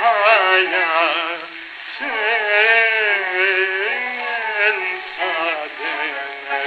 hayatın tadını